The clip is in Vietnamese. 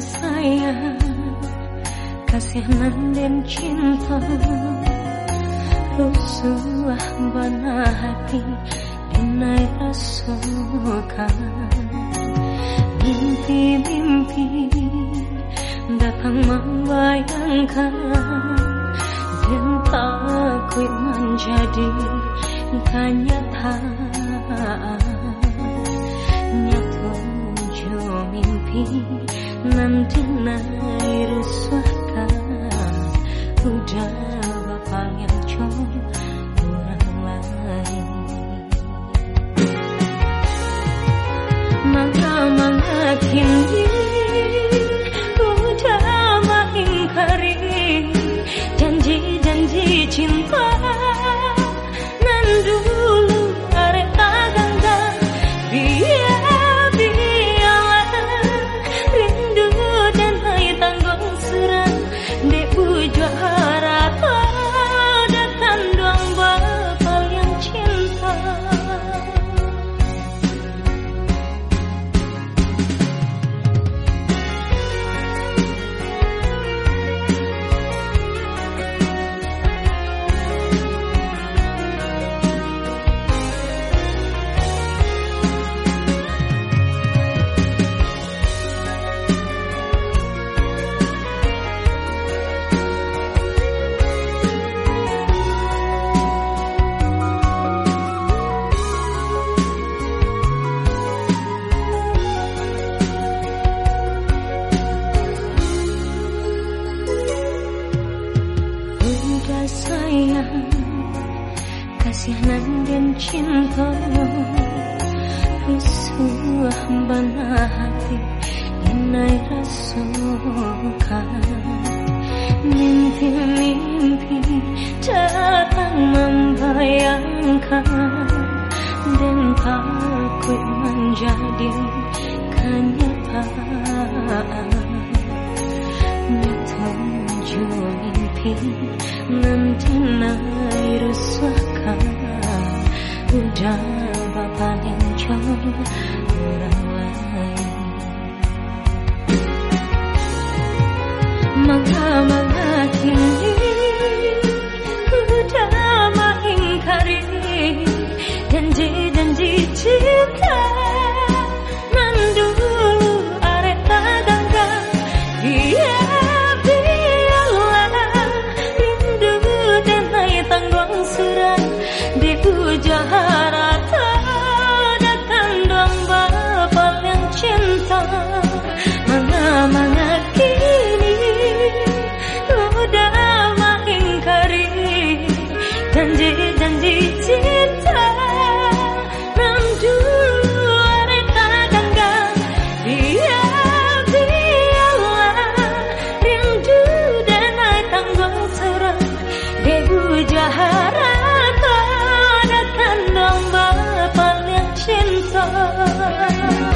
sayang Kasih dan cinta. Rusuh bana hati Dinai rasukan. Mimpi-mimpi Datang membayangkan. Cintaku menjadi Tanya-tanya Nanti nantinay ruswata Udah bapak yang cowok orang lain. Maka makin Udah mengingkari Janji-janji cinta nandung sayang Kasihanan dan cinta Rusuh bana hati Inai rasukan Mimpi-mimpi Datang membayangkan Dan takut menjadi kenyataan Nanti naik rusuhkan Udah bapak 啊。